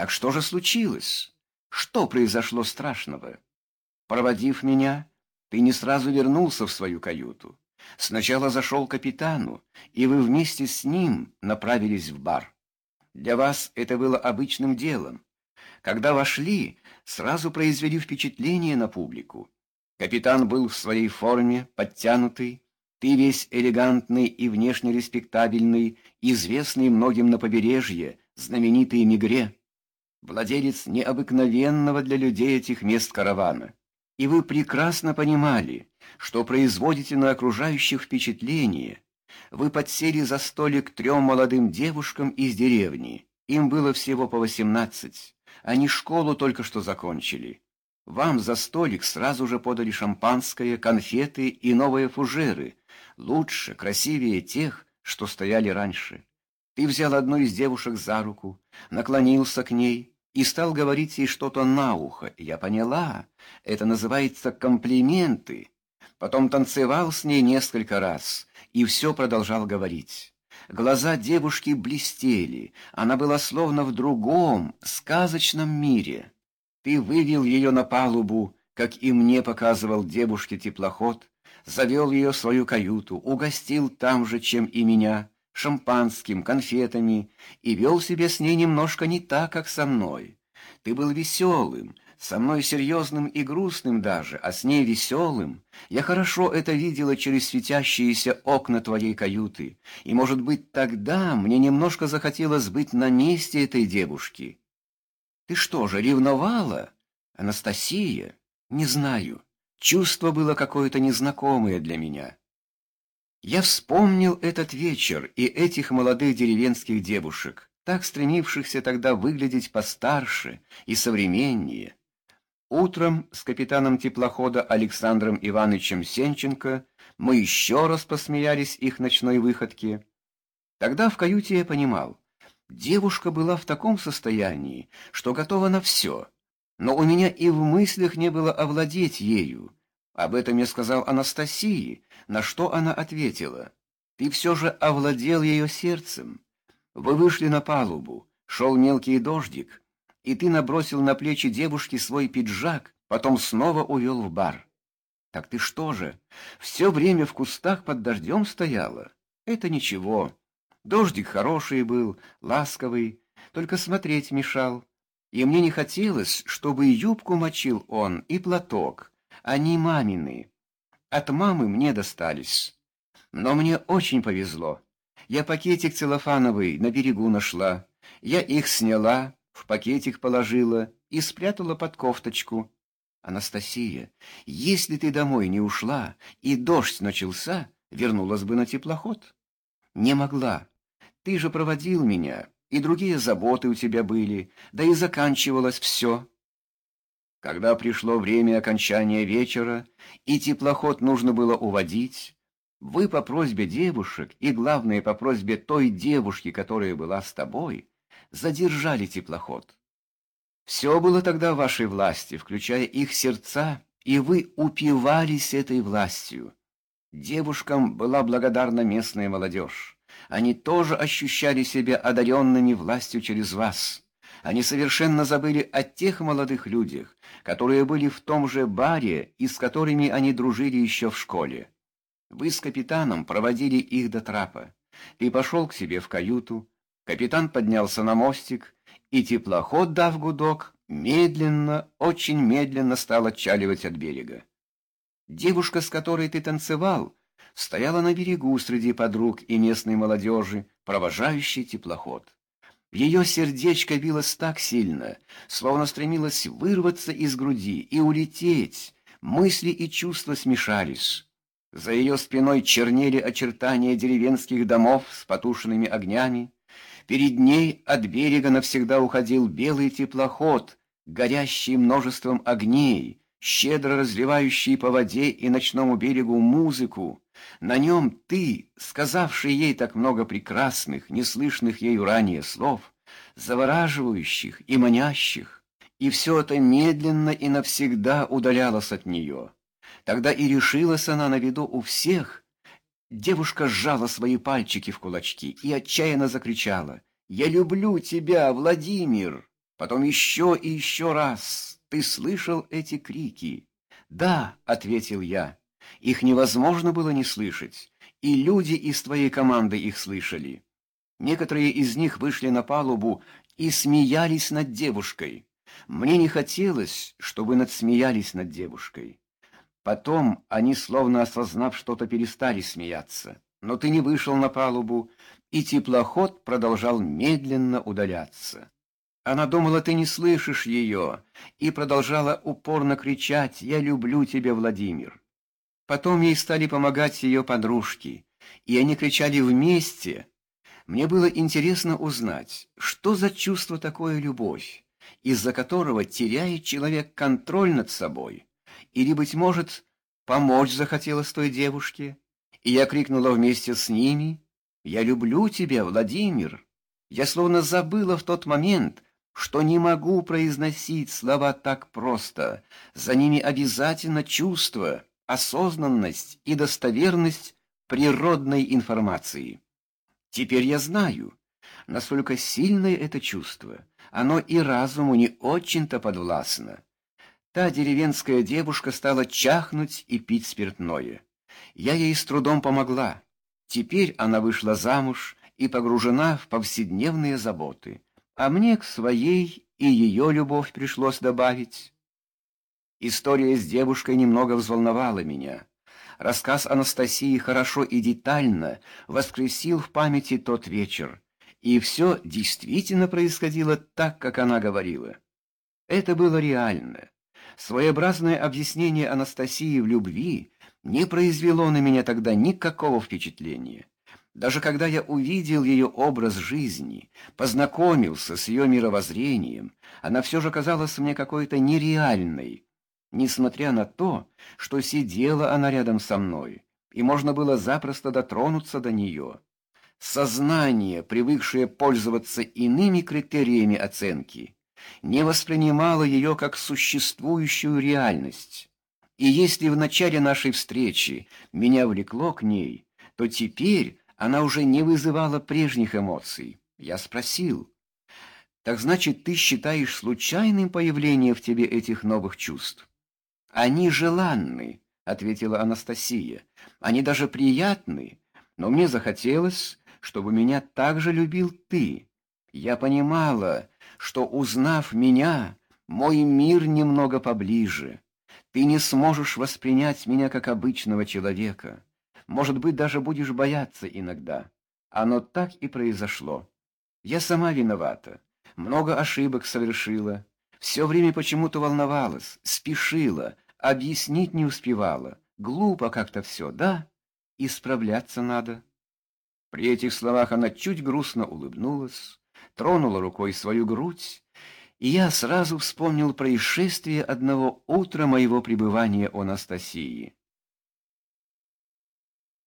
Так что же случилось? Что произошло страшного? Проводив меня, ты не сразу вернулся в свою каюту. Сначала зашел к капитану, и вы вместе с ним направились в бар. Для вас это было обычным делом. Когда вошли, сразу произвели впечатление на публику. Капитан был в своей форме, подтянутый, ты весь элегантный и внешне респектабельный, известный многим на побережье, знаменитый Мигре, владелец необыкновенного для людей этих мест каравана. И вы прекрасно понимали, что производите на окружающих впечатление. Вы подсели за столик трем молодым девушкам из деревни. Им было всего по восемнадцать. Они школу только что закончили. Вам за столик сразу же подали шампанское, конфеты и новые фужеры, лучше, красивее тех, что стояли раньше. Ты взял одну из девушек за руку, наклонился к ней, и стал говорить ей что-то на ухо. Я поняла, это называется комплименты. Потом танцевал с ней несколько раз и все продолжал говорить. Глаза девушки блестели, она была словно в другом, сказочном мире. Ты вывел ее на палубу, как и мне показывал девушке теплоход, завел ее в свою каюту, угостил там же, чем и меня, шампанским, конфетами и вел себя с ней немножко не так, как со мной. Ты был веселым, со мной серьезным и грустным даже, а с ней веселым. Я хорошо это видела через светящиеся окна твоей каюты, и, может быть, тогда мне немножко захотелось быть на месте этой девушки. Ты что же, ревновала? Анастасия? Не знаю. Чувство было какое-то незнакомое для меня. Я вспомнил этот вечер и этих молодых деревенских девушек, так стремившихся тогда выглядеть постарше и современнее. Утром с капитаном теплохода Александром Ивановичем Сенченко мы еще раз посмеялись их ночной выходке. Тогда в каюте я понимал, девушка была в таком состоянии, что готова на все, но у меня и в мыслях не было овладеть ею. Об этом я сказал Анастасии, на что она ответила. «Ты все же овладел ее сердцем. Вы вышли на палубу, шел мелкий дождик, и ты набросил на плечи девушки свой пиджак, потом снова увел в бар. Так ты что же, все время в кустах под дождем стояла? Это ничего. Дождик хороший был, ласковый, только смотреть мешал. И мне не хотелось, чтобы юбку мочил он и платок, они мамины. От мамы мне достались. Но мне очень повезло. Я пакетик целлофановый на берегу нашла. Я их сняла, в пакетик положила и спрятала под кофточку. Анастасия, если ты домой не ушла и дождь начался, вернулась бы на теплоход. Не могла. Ты же проводил меня, и другие заботы у тебя были, да и заканчивалось все. Когда пришло время окончания вечера, и теплоход нужно было уводить, вы по просьбе девушек, и главное по просьбе той девушки, которая была с тобой, задержали теплоход. Все было тогда в вашей власти, включая их сердца, и вы упивались этой властью. Девушкам была благодарна местная молодежь. Они тоже ощущали себя одаренными властью через вас. Они совершенно забыли о тех молодых людях, которые были в том же баре и с которыми они дружили еще в школе. Вы с капитаном проводили их до трапа. Ты пошел к себе в каюту, капитан поднялся на мостик, и теплоход, дав гудок, медленно, очень медленно стал отчаливать от берега. Девушка, с которой ты танцевал, стояла на берегу среди подруг и местной молодежи, провожающей теплоход. Ее сердечко билось так сильно, словно стремилось вырваться из груди и улететь. Мысли и чувства смешались. За ее спиной чернели очертания деревенских домов с потушенными огнями. Перед ней от берега навсегда уходил белый теплоход, горящий множеством огней, щедро разливающий по воде и ночному берегу музыку. На нем ты, сказавший ей так много прекрасных, неслышных ею ранее слов, завораживающих и манящих, и все это медленно и навсегда удалялось от нее. Тогда и решилась она на виду у всех. Девушка сжала свои пальчики в кулачки и отчаянно закричала «Я люблю тебя, Владимир!» Потом еще и еще раз. Ты слышал эти крики? Да, ответил я. Их невозможно было не слышать. И люди из твоей команды их слышали. Некоторые из них вышли на палубу и смеялись над девушкой. Мне не хотелось, чтобы надсмеялись над девушкой. Потом они, словно осознав что-то, перестали смеяться. Но ты не вышел на палубу, и теплоход продолжал медленно удаляться. Она думала, ты не слышишь ее, и продолжала упорно кричать «Я люблю тебя, Владимир». Потом ей стали помогать ее подружки, и они кричали вместе. Мне было интересно узнать, что за чувство такое любовь, из-за которого теряет человек контроль над собой, или, быть может, помочь захотелось той девушке, и я крикнула вместе с ними «Я люблю тебя, Владимир». Я словно забыла в тот момент, что не могу произносить слова так просто. За ними обязательно чувство, осознанность и достоверность природной информации. Теперь я знаю, насколько сильное это чувство. Оно и разуму не очень-то подвластно. Та деревенская девушка стала чахнуть и пить спиртное. Я ей с трудом помогла. Теперь она вышла замуж и погружена в повседневные заботы а мне к своей и ее любовь пришлось добавить. История с девушкой немного взволновала меня. Рассказ Анастасии хорошо и детально воскресил в памяти тот вечер, и все действительно происходило так, как она говорила. Это было реально. Своеобразное объяснение Анастасии в любви не произвело на меня тогда никакого впечатления. Даже когда я увидел ее образ жизни, познакомился с ее мировоззрением, она все же казалась мне какой-то нереальной, несмотря на то, что сидела она рядом со мной, и можно было запросто дотронуться до нее. Сознание, привыкшее пользоваться иными критериями оценки, не воспринимало ее как существующую реальность. И если в начале нашей встречи меня влекло к ней, то теперь она уже не вызывала прежних эмоций. Я спросил, «Так значит, ты считаешь случайным появление в тебе этих новых чувств?» «Они желанны», — ответила Анастасия. «Они даже приятны, но мне захотелось, чтобы меня так же любил ты. Я понимала, что, узнав меня, мой мир немного поближе. Ты не сможешь воспринять меня как обычного человека». Может быть, даже будешь бояться иногда. Оно так и произошло. Я сама виновата. Много ошибок совершила. Все время почему-то волновалась, спешила, объяснить не успевала. Глупо как-то все, да? Исправляться надо. При этих словах она чуть грустно улыбнулась, тронула рукой свою грудь, и я сразу вспомнил происшествие одного утра моего пребывания у Анастасии.